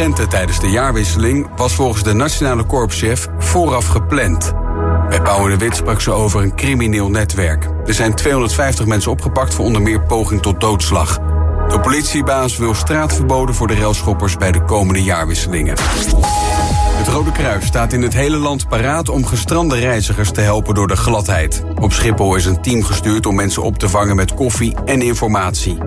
agenten tijdens de jaarwisseling was volgens de nationale korpschef vooraf gepland. Bij Pauw de Wit sprak ze over een crimineel netwerk. Er zijn 250 mensen opgepakt voor onder meer poging tot doodslag. De politiebaas wil straatverboden voor de railschoppers bij de komende jaarwisselingen. Het Rode Kruis staat in het hele land paraat om gestrande reizigers te helpen door de gladheid. Op Schiphol is een team gestuurd om mensen op te vangen met koffie en informatie.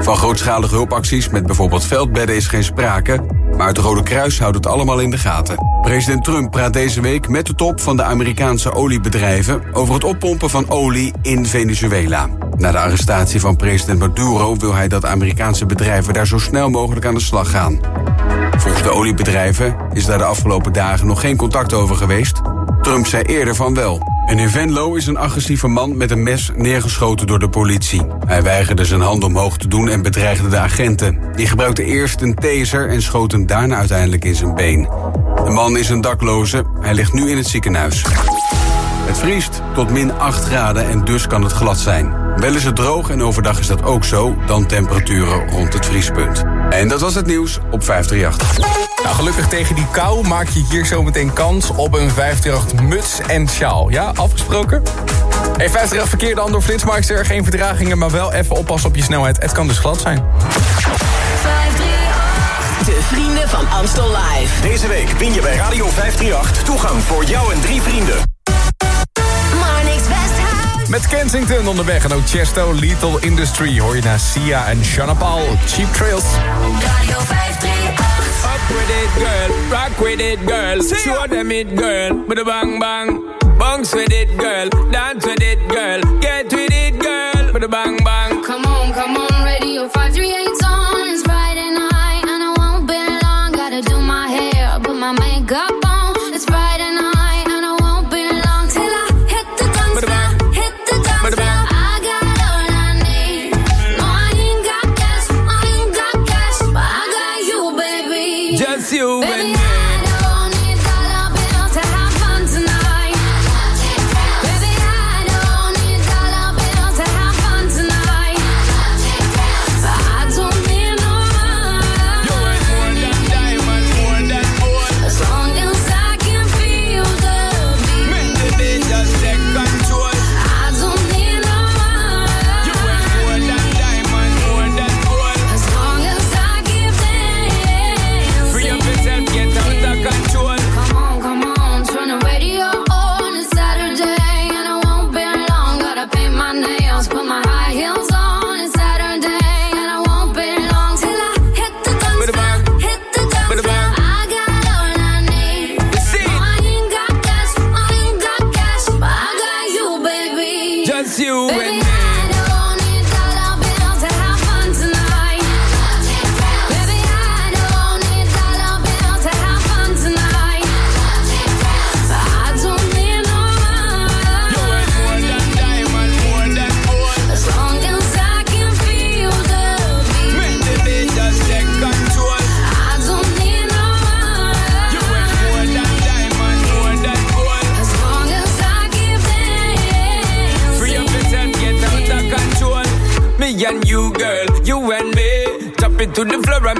Van grootschalige hulpacties met bijvoorbeeld veldbedden is geen sprake, maar het Rode Kruis houdt het allemaal in de gaten. President Trump praat deze week met de top van de Amerikaanse oliebedrijven over het oppompen van olie in Venezuela. Na de arrestatie van president Maduro wil hij dat Amerikaanse bedrijven daar zo snel mogelijk aan de slag gaan. Volgens de oliebedrijven is daar de afgelopen dagen nog geen contact over geweest. Trump zei eerder van wel. En in Venlo is een agressieve man met een mes neergeschoten door de politie. Hij weigerde zijn hand omhoog te doen en bedreigde de agenten. Die gebruikte eerst een taser en schoot hem daarna uiteindelijk in zijn been. De man is een dakloze. Hij ligt nu in het ziekenhuis. Het vriest tot min 8 graden en dus kan het glad zijn. Wel is het droog en overdag is dat ook zo, dan temperaturen rond het vriespunt. En dat was het nieuws op 538. Nou, gelukkig tegen die kou maak je hier zometeen kans op een 538 muts en sjaal. Ja, afgesproken? Hey, 538 verkeer dan door Flitsmeister. Geen verdragingen, maar wel even oppassen op je snelheid. Het kan dus glad zijn. 538. De vrienden van Amstel Live. Deze week win je bij Radio 538 toegang voor jou en drie vrienden. Met Kensington onderweg en ook Chesto, Lethal Industry... hoor je naar Sia en Shanna Paul, Cheap Trails. Radio 538. Up with it, girl. Rock with it, girl. Show them it, girl. With a bang bang. Bounce with it, girl. Dance with it, girl. Get with it, girl. With a bang bang. Come on, come on, radio 538's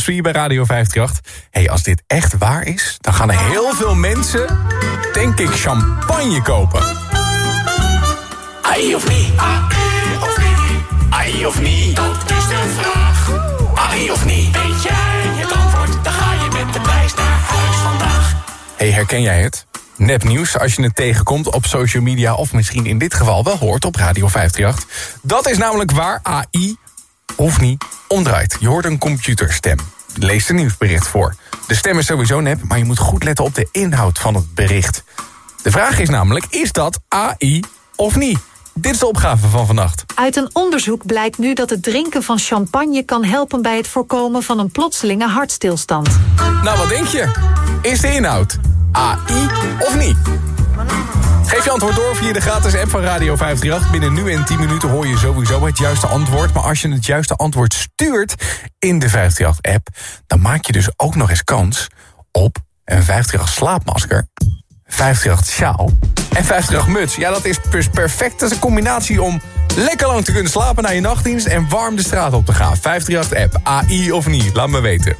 Industry bij Radio 538. hey, als dit echt waar is, dan gaan er heel veel mensen, denk ik, champagne kopen. Ai of niet? Ai of niet? Ai of niet? Dat is de vraag. Ai of niet? Weet jij het antwoord? Dan ga je met de prijs naar huis vandaag. hey, herken jij het? Nepnieuws als je het tegenkomt op social media... of misschien in dit geval wel hoort op Radio 538. Dat is namelijk waar AI, of niet, omdraait. Je hoort een computerstem. Lees een nieuwsbericht voor. De stem is sowieso nep, maar je moet goed letten op de inhoud van het bericht. De vraag is namelijk, is dat AI of niet? Dit is de opgave van vannacht. Uit een onderzoek blijkt nu dat het drinken van champagne kan helpen bij het voorkomen van een plotselinge hartstilstand. Nou, wat denk je? Is de inhoud AI of niet? Geef je antwoord door via de gratis app van Radio 538. Binnen nu en 10 minuten hoor je sowieso het juiste antwoord. Maar als je het juiste antwoord stuurt in de 538-app... dan maak je dus ook nog eens kans op een 538 slaapmasker... 538 sjaal en 538 muts. Ja, dat is dus perfect. Dat is een combinatie om lekker lang te kunnen slapen na je nachtdienst... en warm de straat op te gaan. 538-app, AI of niet, laat me weten.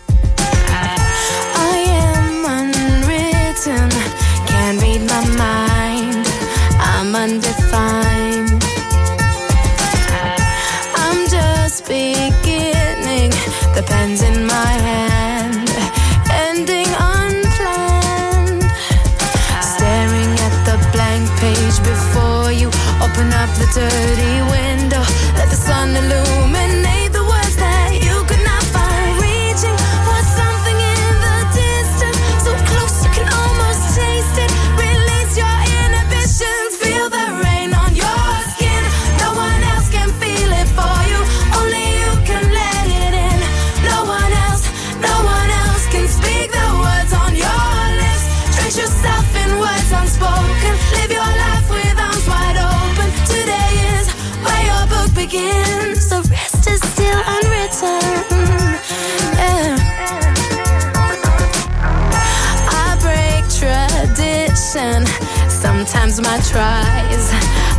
Sometimes my tries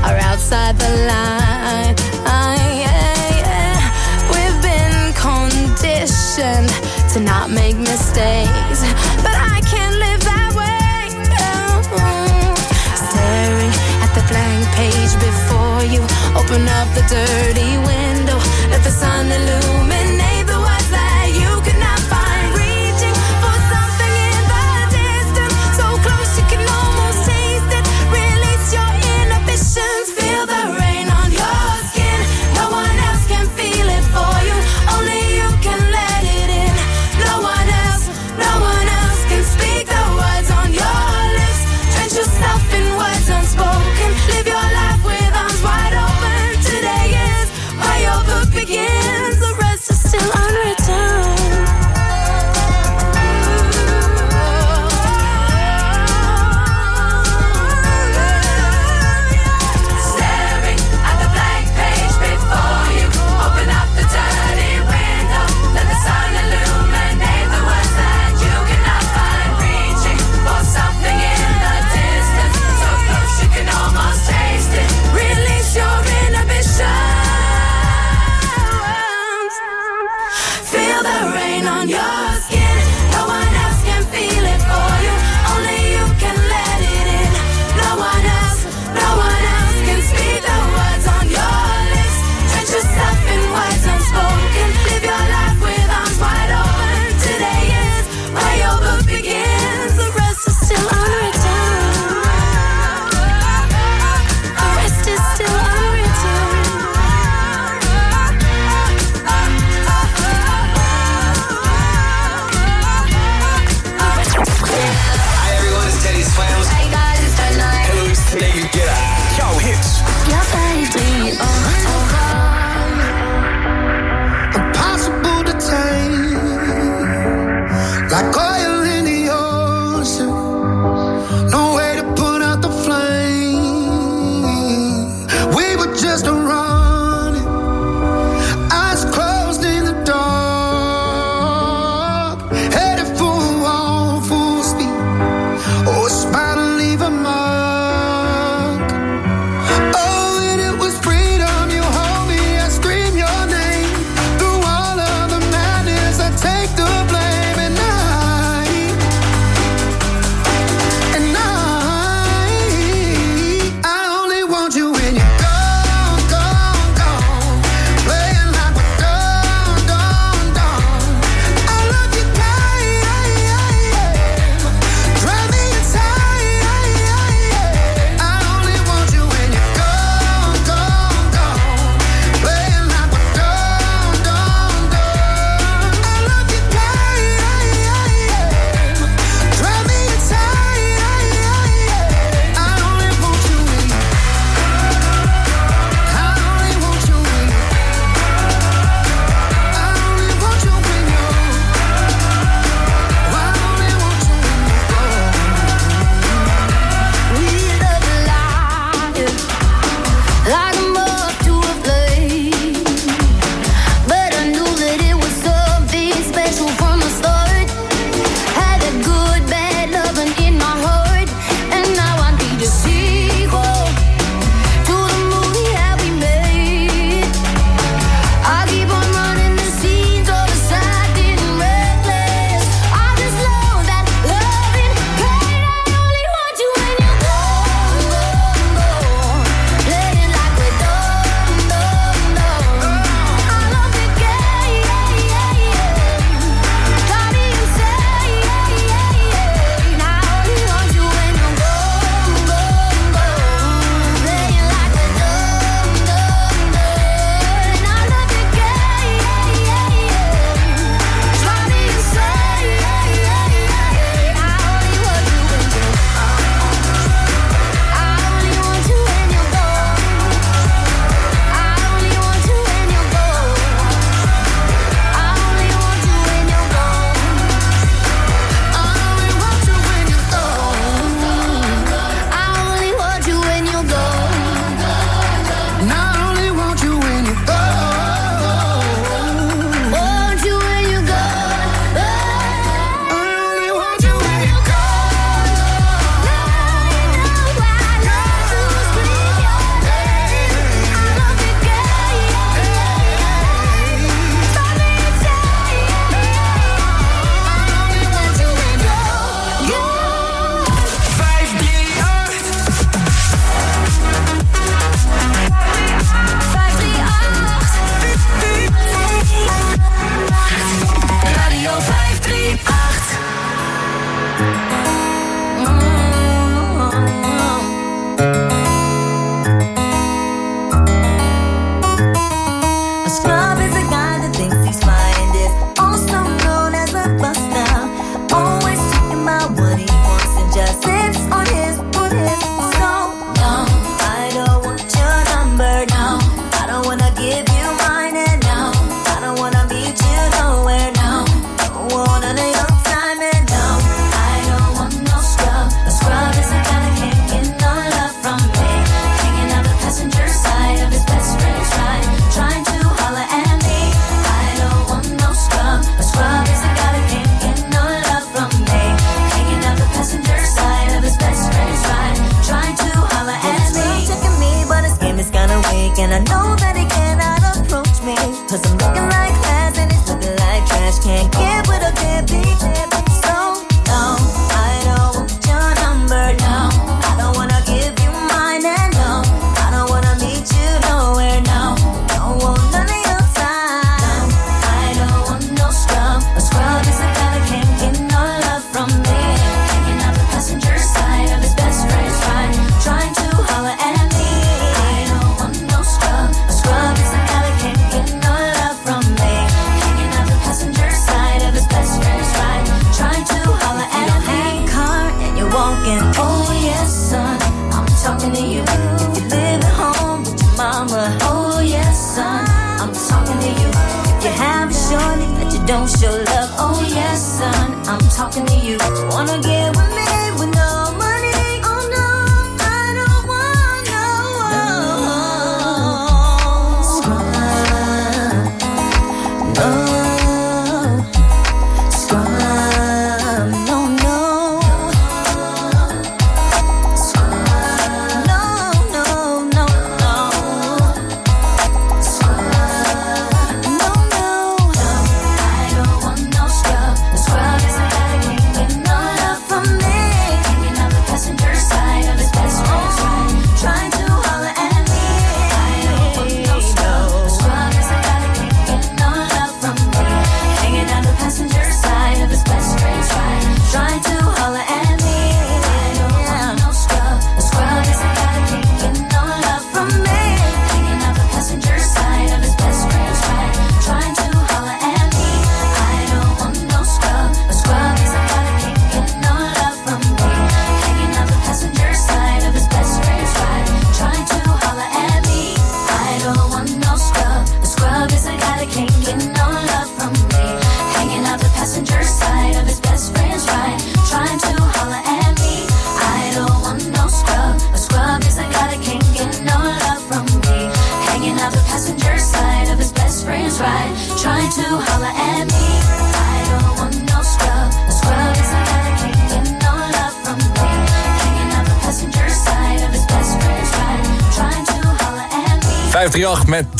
are outside the line. Ah, yeah, yeah. We've been conditioned to not make mistakes, but I can't live that way. No. Staring at the blank page before you, open up the dirty window, let the sun illuminate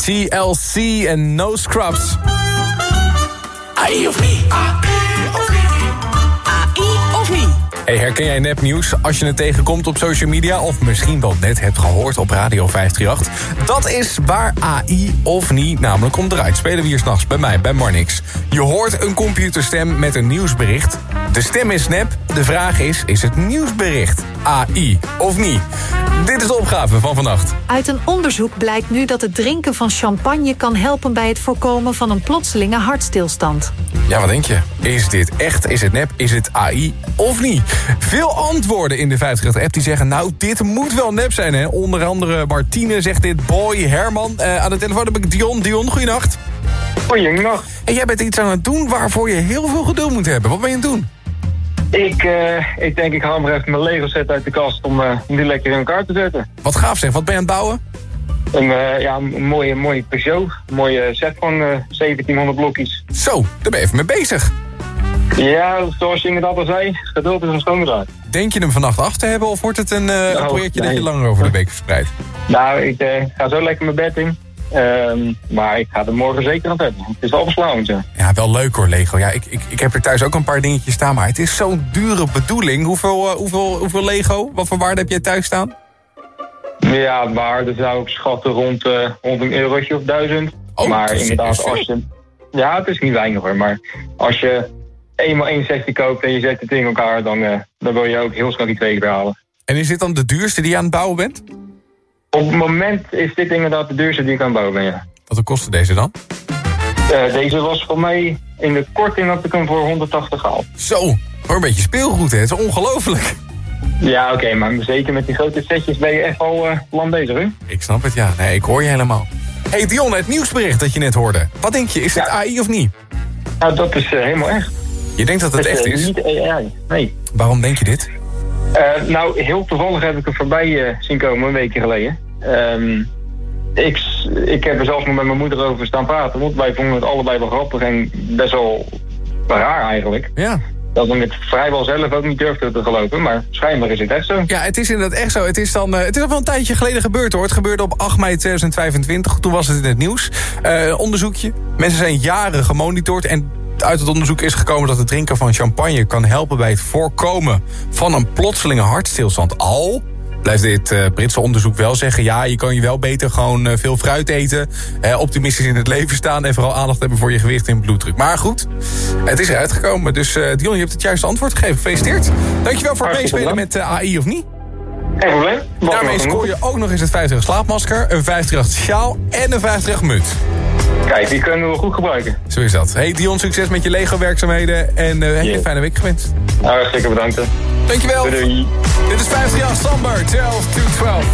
TLC en No Scrubs. Ai of niet? AI of niet? AI of niet? Hey, herken jij nepnieuws als je het tegenkomt op social media... of misschien wel net hebt gehoord op Radio 538? Dat is waar AI of niet namelijk om draait. Spelen we hier s'nachts bij mij, bij Marnix. Je hoort een computerstem met een nieuwsbericht. De stem is nep. De vraag is, is het nieuwsbericht AI of niet? Dit is de opgave van vannacht. Uit een onderzoek blijkt nu dat het drinken van champagne kan helpen bij het voorkomen van een plotselinge hartstilstand. Ja, wat denk je? Is dit echt? Is het nep? Is het AI of niet? Veel antwoorden in de 50-app die zeggen... nou, dit moet wel nep zijn, hè? Onder andere Martine zegt dit, Boy, Herman. Eh, aan de telefoon heb ik Dion. Dion, goeienacht. Goeienacht. En jij bent iets aan het doen waarvoor je heel veel geduld moet hebben. Wat ben je aan het doen? Ik, eh, ik denk ik haal maar even mijn Lego set uit de kast om, eh, om die lekker in elkaar te zetten. Wat gaaf zeg, wat ben je aan het bouwen? Een, eh, ja, een mooie, mooie Peugeot. Een mooie set van eh 1700 blokjes. Zo, daar ben je even mee bezig. Ja, zoals je het altijd zei, geduld is een schoondraad. Denk je hem vannacht af te hebben of wordt het een, een Nou, projectje dat je langer over de week verspreidt? Nou, ik ga zo lekker mijn bed in. Ehm, maar ik ga er morgen zeker aan hebben. Het is wel verslavend, ja. Ja, wel leuk hoor, Lego. Ja, ik, ik, ik heb er thuis ook een paar dingetjes staan, maar het is zo'n dure bedoeling. Hoeveel, eh, hoeveel, hoeveel Lego? Wat voor waarde heb jij thuis staan? Ja, de waarde zou ik schatten rond, eh, rond een eurotje of duizend. Oh, maar inderdaad, als je... Ja, het is niet weinig hoor, maar als je eenmaal 1,60 koopt en je zet het in elkaar, dan, eh, dan wil je ook heel snel die twee keer halen. En is dit dan de duurste die je aan het bouwen bent? Op het moment is dit inderdaad de duurste die ik aan bouwen ben, ja. Wat kostte deze dan? Eh, deze was voor mij in de korting had ik hem voor 180 gehaald. Zo, een beetje speelgoed, hè? Het is ongelooflijk. Ja, oké, maar zeker met die grote setjes ben je echt al eh lang bezig, hè? Ik snap het, ja. Nee, ik hoor je helemaal. hey Dion, het nieuwsbericht dat je net hoorde. Wat denk je, is het Ja. AI of niet? Nou, dat is eh, helemaal echt. Je denkt dat het echt is? Niet AI, nee. Waarom denk je dit? Nou, heel toevallig heb ik er voorbij zien komen een weekje geleden. Ehm, ik, ik heb er zelfs nog met mijn moeder over staan praten, want wij vonden het allebei wel grappig en best wel raar eigenlijk. Ja. Dat we het vrijwel zelf ook niet durfden te geloven, maar schijnbaar is het echt zo. Ja, het is inderdaad echt zo. Het is, dan, eh, het is al wel een tijdje geleden gebeurd hoor. Het gebeurde op 8 mei 2025. Toen was het in het nieuws. Eh, onderzoekje. Mensen zijn jaren gemonitord. En uit het onderzoek is gekomen dat het drinken van champagne... kan helpen bij het voorkomen van een plotselinge hartstilstand. Al blijft dit eh, Britse onderzoek wel zeggen... ja, je kan je wel beter gewoon eh, veel fruit eten... optimistisch in het leven staan... en vooral aandacht hebben voor je gewicht en bloeddruk. Maar goed, het is eruit gekomen. Dus eh Dion, je hebt het juiste antwoord gegeven. Gefeliciteerd. Dankjewel voor het meespelen met AI of niet. Geen probleem. Wacht Daarmee scoor je ook nog eens het 50 slaapmasker, een 50 sjaal en een 50 muts. Kijk, die kunnen we goed gebruiken. Zo is dat. Hey Dion, succes met je Lego-werkzaamheden en eh Yeah. een fijne week gewenst. Nou, hartstikke bedankt. hè. Dankjewel. Doei, doei. Dit is 50 jaar Sambar, 12 to 12.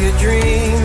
your dreams.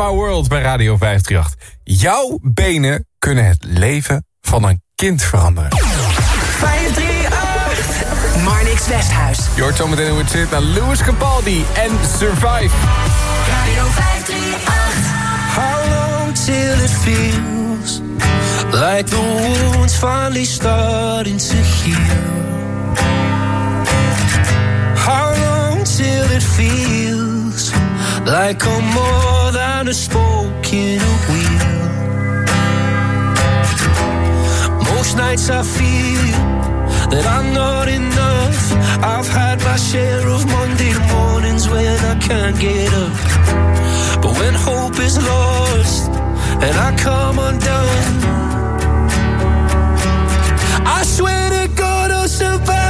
My World bij Radio 538. Jouw benen kunnen het leven van een kind veranderen. 538 Marnix Westhuis. Je hoort zometeen hoe het zit naar Louis Capaldi en Survive. Radio 538. How long till it feels like the wound's finally starting to heal? How long till it feels like I'm more than a spoken wheel. Most nights I feel that I'm not enough. I've had my share of Monday mornings when I can't get up. But when hope is lost and I come undone, I swear to God I'll survive.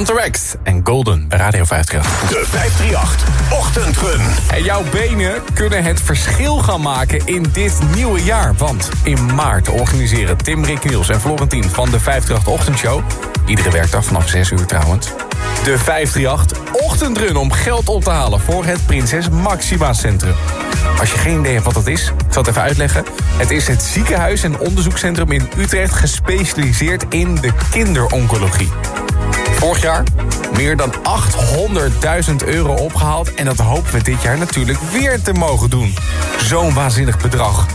Anthrax en Golden bij Radio 538. De 538 Ochtendrun. En jouw benen kunnen het verschil gaan maken in dit nieuwe jaar. Want in maart organiseren Tim, Rick, Niels en Florentien van de 538 Ochtendshow... iedere werkdag vanaf 6 uur trouwens... de 538 Ochtendrun om geld op te halen voor het Prinses Maxima Centrum. Als je geen idee hebt wat dat is, ik zal het even uitleggen. Het is het ziekenhuis en onderzoekscentrum in Utrecht... gespecialiseerd in de kinderoncologie. Vorig jaar meer dan 800.000 euro opgehaald... en dat hopen we dit jaar natuurlijk weer te mogen doen. Zo'n waanzinnig bedrag.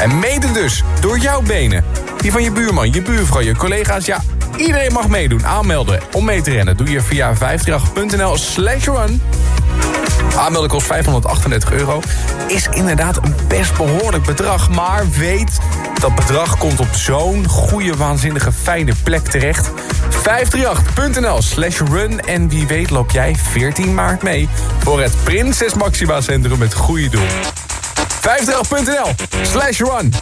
En mede dus door jouw benen. Die van je buurman, je buurvrouw, je collega's... ja, iedereen mag meedoen. Aanmelden om mee te rennen doe je via 538.nl slash run... Aanmelden kost 538 euro. Is inderdaad een best behoorlijk bedrag. Maar weet, dat bedrag komt op zo'n goede, waanzinnige, fijne plek terecht. 538.nl slash run. En wie weet loop jij 14 maart mee... voor het Prinses Maxima Centrum met goede doel. 538.nl slash run.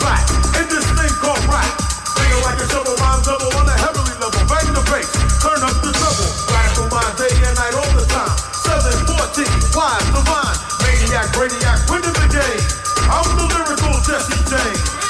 Back, in this thing called rap. Feel like double on a level. Bang the bass, turn up the and night all the time. 714, wise, divine, maniac, winning the game. I'm the lyrical Jesse James.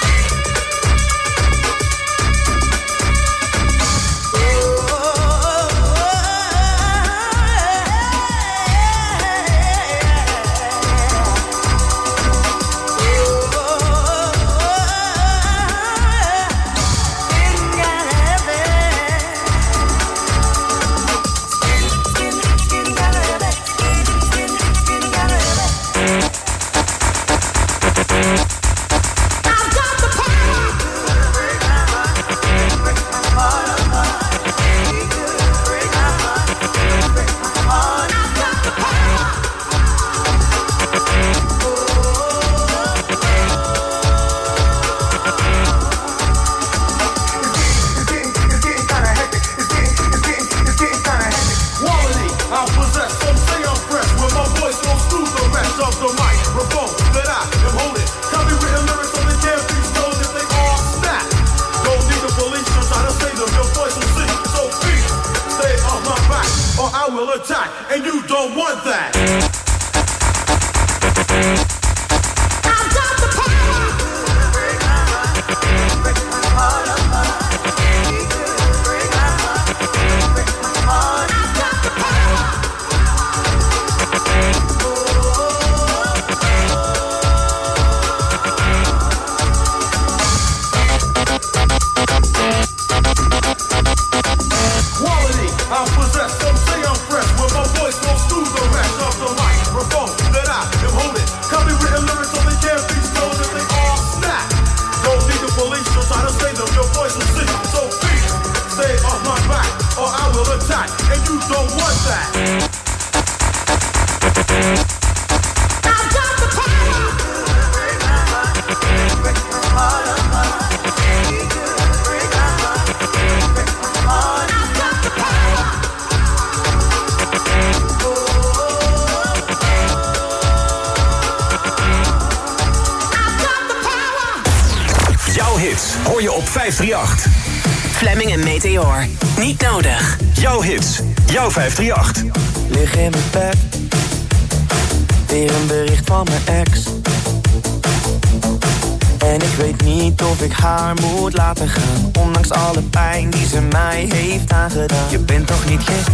Je bent toch niet gek?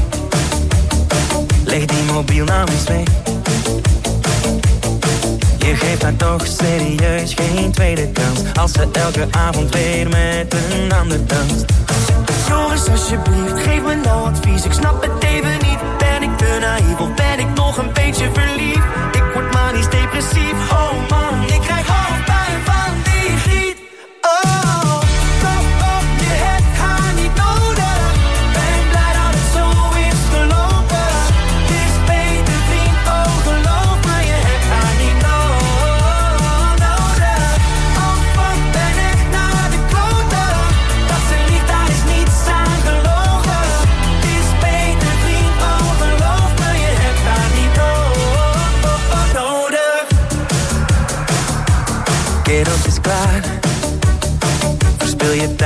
Leg die mobiel nou eens. Je geeft haar toch serieus geen tweede kans. Als ze elke avond weer met een ander danst. Jongens, alsjeblieft, geef me nou advies. Ik snap het even niet. Ben ik te naïef of ben ik nog een beetje verliefd? Ik word manisch depressief. Oh man,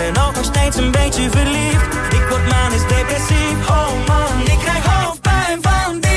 ben ook nog steeds een beetje verliefd. Ik word manisch depressief, oh man, ik krijg hoofdpijn van dit.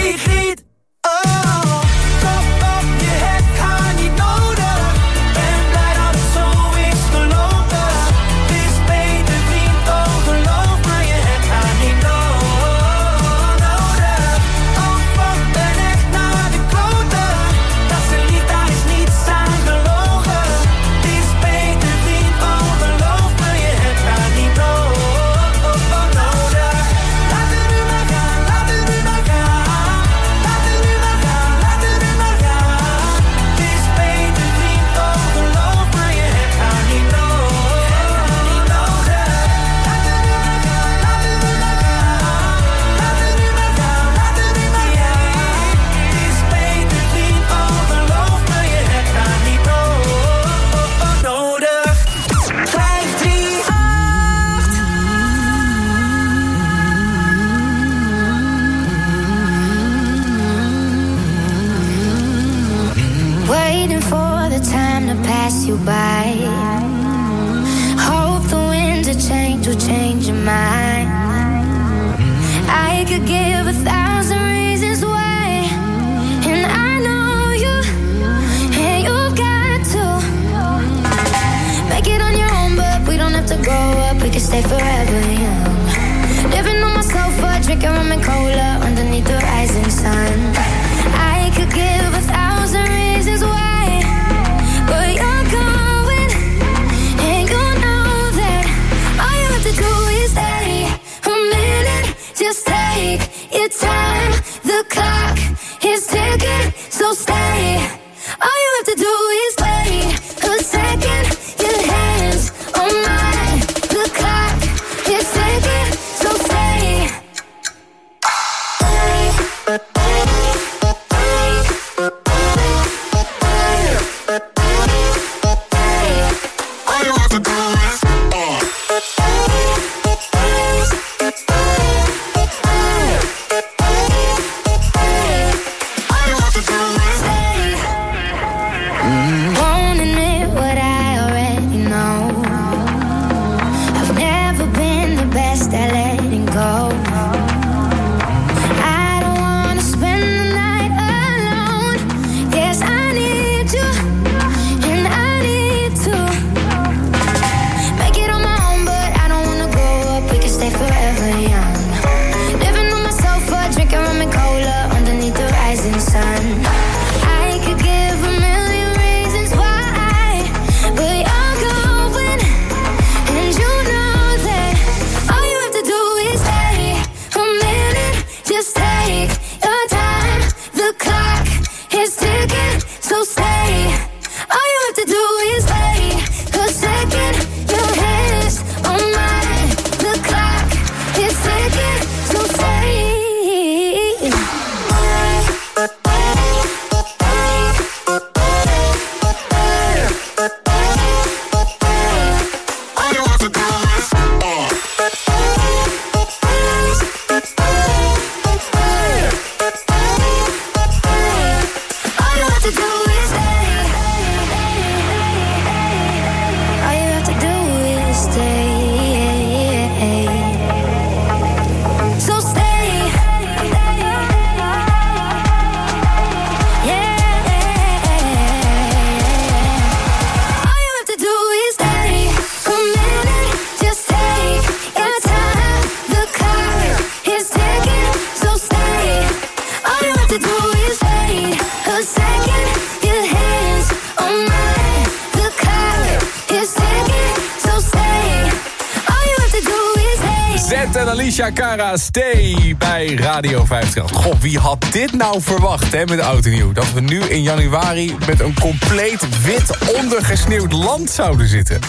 Alicia Cara, stay bij Radio 50. God, wie had dit nou verwacht hè, met Oud en Nieuw? Dat we nu in januari met een compleet wit ondergesneeuwd land zouden zitten.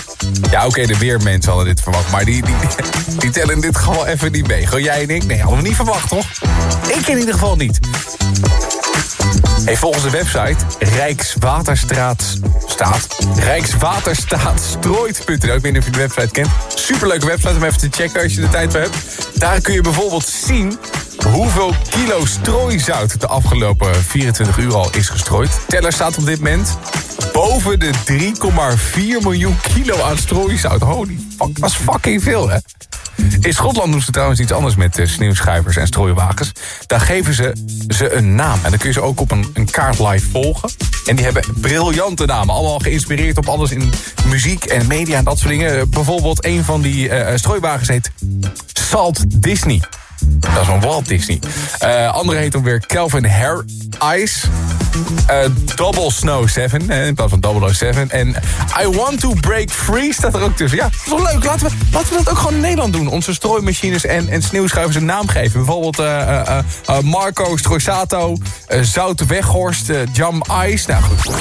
Ja, oké, de weermensen hadden dit verwacht. Maar die, die, die tellen dit gewoon even niet mee. Gewoon jij en ik? Nee, hadden we niet verwacht, toch? Ik in ieder geval niet. Hey, volgens de website Rijkswaterstraat staat Rijkswaterstaatstrooit.nl. Ik weet niet of je de website kent. Superleuke website om even te checken als je de tijd voor hebt. Daar kun je bijvoorbeeld zien hoeveel kilo strooizout de afgelopen 24 uur al is gestrooid. Teller staat op dit moment boven de 3,4 miljoen kilo aan strooizout. Holy fuck, dat is fucking veel, hè? In Schotland doen ze trouwens iets anders met uh, sneeuwschuivers en strooiwagens. Daar geven ze ze een naam. En dan kun je ze ook op een, een kaart live volgen. En die hebben briljante namen. Allemaal geïnspireerd op alles in muziek en media en dat soort dingen. Uh, bijvoorbeeld een van die uh, strooiwagens heet Salt Disney. Dat is van Walt Disney. Uh, andere heet dan weer Calvin Hair Ice. Uh, Double Snow 7, eh, in plaats van 007. En I Want to Break Free staat er ook tussen. Ja, dat is wel leuk. Laten we, laten we dat ook gewoon in Nederland doen. Onze strooimachines en, en sneeuwschuivers een naam geven. Bijvoorbeeld Marco Strooisato, Zoute Weghorst, Jam Ice. Nou goed.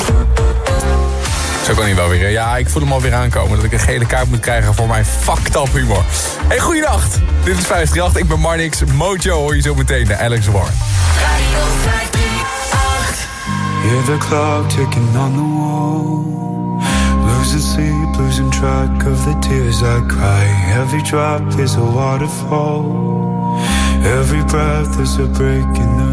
Zo kan hij wel weer. Ja, ik voel hem alweer aankomen. Dat ik een gele kaart moet krijgen voor mijn fucked up humor. Hey, goeienacht. Dit is 538. Ik ben Marnix. Mojo hoor je zo meteen naar Alex Warren. Radio 538. Hear the clock ticking on the wall. Losing sleep, losing track of the tears I cry. Every drop is a waterfall. Every breath is a break in the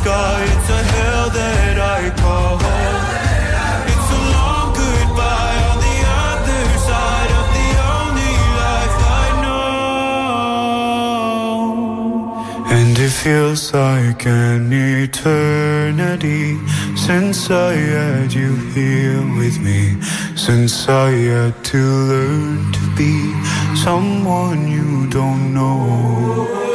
sky, it's a hell that I call home. It's a long goodbye on the other side of the only life I know. And it feels like an eternity since I had you here with me. Since I had to learn to be someone you don't know.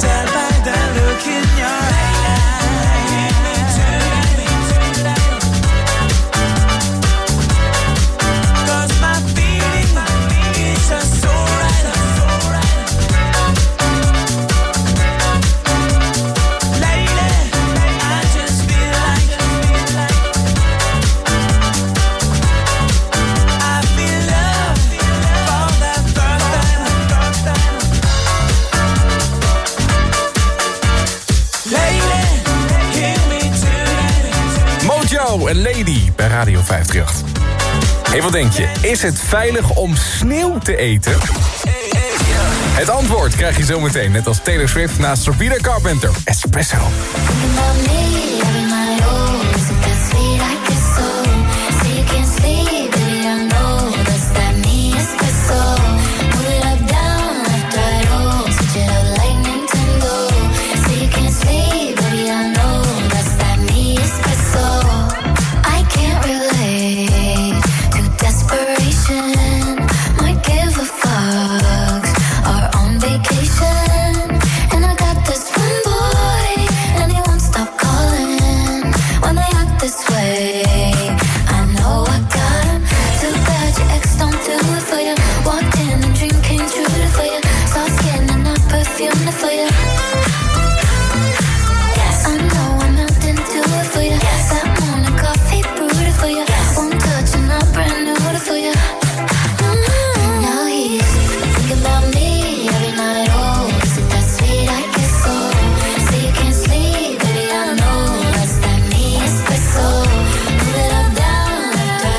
tell by the look in your Radio 538. Hé, hey, wat denk je? Is het veilig om sneeuw te eten? Het antwoord krijg je zometeen, net als Taylor Swift naast Sabrina Carpenter. Espresso.